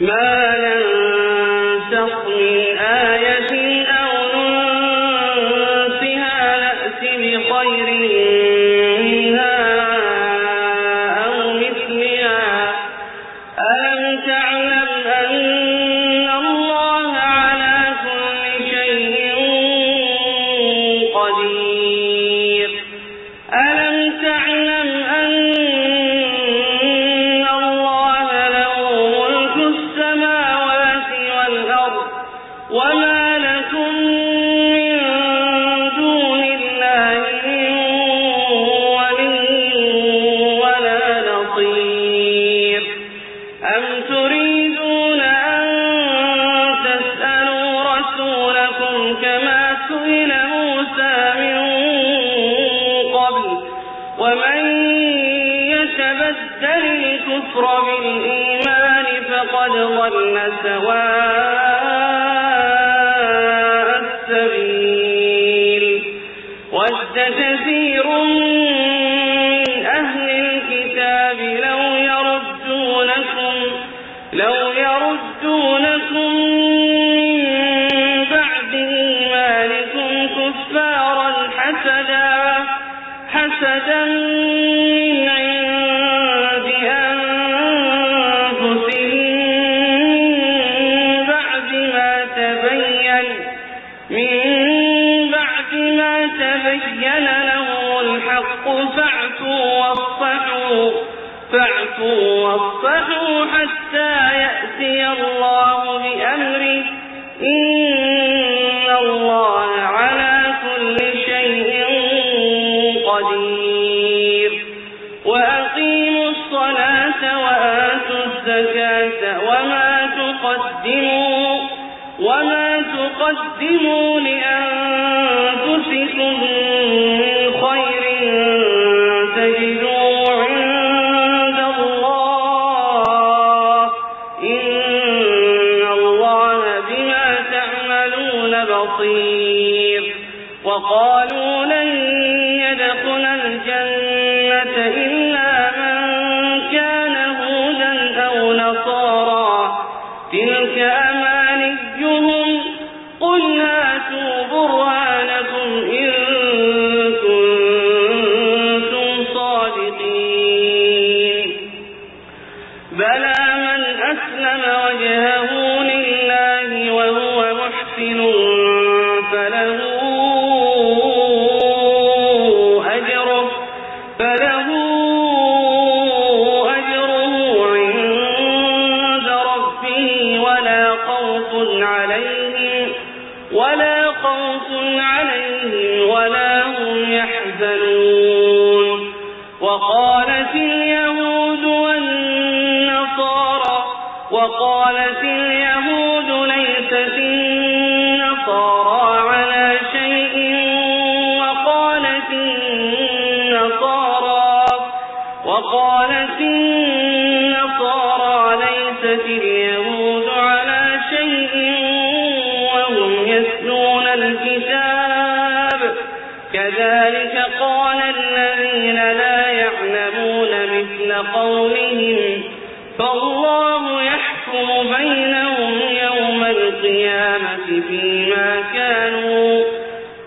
ما ننسخ وما لكم من دون الله ولي ولا نصير. أم تريدون أن تسألوا رسولكم كما سئل موسى من قبل؟ ومن الكفر بالإيمان فقد ضل سواء لو يردونكم فاعفوا واصفحوا حتى يأتي الله بأمره إن الله على كل شيء قدير وأقيموا الصلاة وآتوا الزكاة وما تقدموا وما تقدموا لأنفسكم من خير إلا من كان هودا أو نصارى. تلك وقالت اليهود ليست النصارى على شيء وقالت النصارى وقالت النصارى ليست اليهود على شيء وهم يتلون الكتاب كذلك قال الذين لا يعلمون مثل قولهم فالله فيما كانوا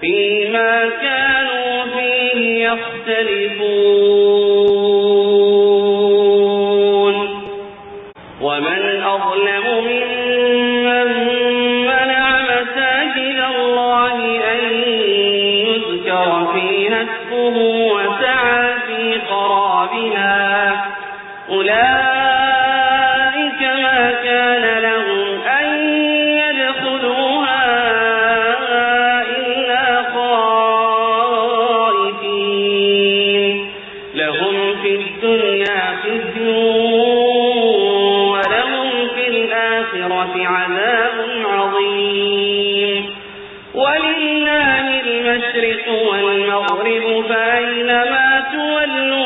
فيما كانوا فيه يختلفون. الآخرة عذاب عظيم. ولله المشرق والمغرب فأينما تولوا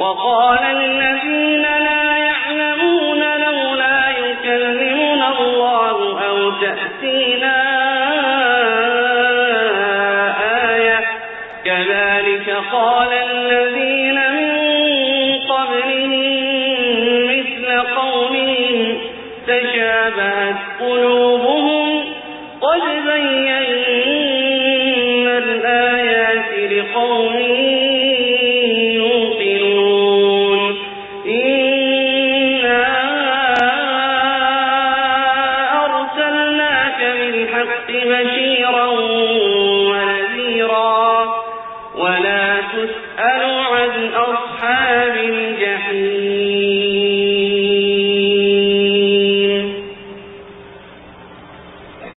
وقال الذين لا يعلمون لولا يكلمنا الله أو تأتينا آية. كذلك قال الذين